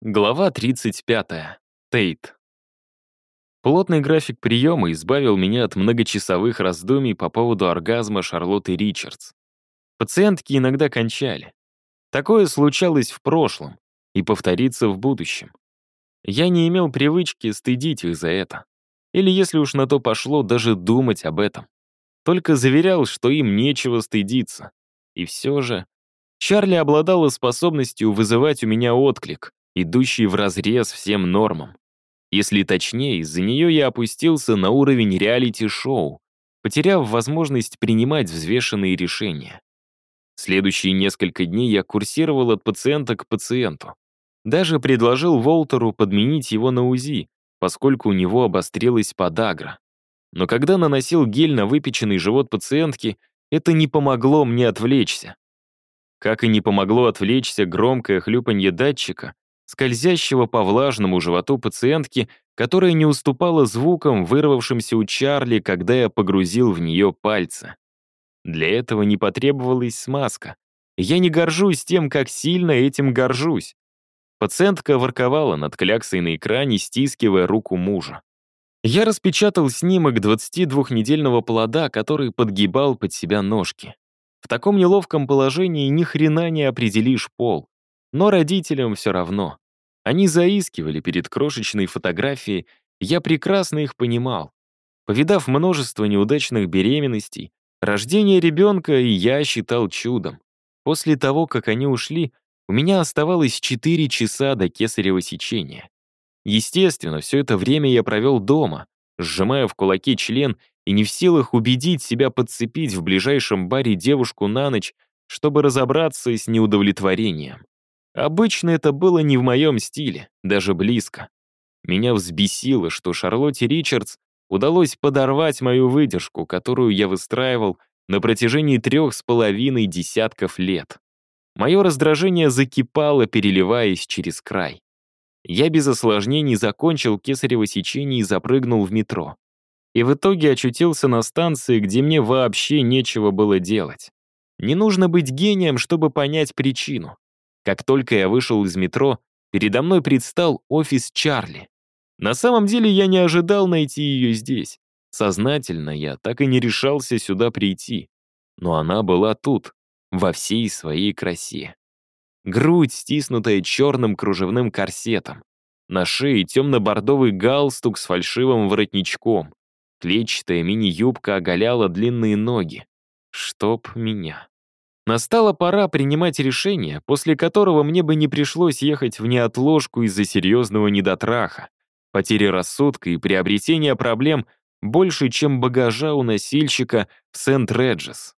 Глава 35. Тейт. Плотный график приема избавил меня от многочасовых раздумий по поводу оргазма Шарлотты Ричардс. Пациентки иногда кончали. Такое случалось в прошлом и повторится в будущем. Я не имел привычки стыдить их за это. Или, если уж на то пошло, даже думать об этом. Только заверял, что им нечего стыдиться. И все же Чарли обладала способностью вызывать у меня отклик, идущий вразрез всем нормам. Если точнее, из-за нее я опустился на уровень реалити-шоу, потеряв возможность принимать взвешенные решения. Следующие несколько дней я курсировал от пациента к пациенту. Даже предложил Волтеру подменить его на УЗИ, поскольку у него обострилась подагра. Но когда наносил гель на выпеченный живот пациентки, это не помогло мне отвлечься. Как и не помогло отвлечься громкое хлюпанье датчика, скользящего по влажному животу пациентки, которая не уступала звукам, вырвавшимся у Чарли, когда я погрузил в нее пальцы. Для этого не потребовалась смазка. Я не горжусь тем, как сильно этим горжусь. Пациентка ворковала над кляксой на экране, стискивая руку мужа. Я распечатал снимок 22-недельного плода, который подгибал под себя ножки. В таком неловком положении ни хрена не определишь пол. Но родителям все равно. Они заискивали перед крошечной фотографией, я прекрасно их понимал. Повидав множество неудачных беременностей, рождение ребенка и я считал чудом. После того, как они ушли, у меня оставалось 4 часа до кесарево сечения. Естественно, все это время я провел дома, сжимая в кулаке член и не в силах убедить себя подцепить в ближайшем баре девушку на ночь, чтобы разобраться с неудовлетворением. Обычно это было не в моем стиле, даже близко. Меня взбесило, что Шарлотте Ричардс удалось подорвать мою выдержку, которую я выстраивал на протяжении трех с половиной десятков лет. Мое раздражение закипало, переливаясь через край. Я без осложнений закончил кесарево сечение и запрыгнул в метро. И в итоге очутился на станции, где мне вообще нечего было делать. Не нужно быть гением, чтобы понять причину. Как только я вышел из метро, передо мной предстал офис Чарли. На самом деле я не ожидал найти ее здесь. Сознательно я так и не решался сюда прийти. Но она была тут, во всей своей красе. Грудь, стиснутая черным кружевным корсетом. На шее темно-бордовый галстук с фальшивым воротничком. Клетчатая мини-юбка оголяла длинные ноги. Чтоб меня. Настала пора принимать решение, после которого мне бы не пришлось ехать в неотложку из-за серьезного недотраха, потери рассудка и приобретения проблем больше, чем багажа у носильщика в Сент-Реджес.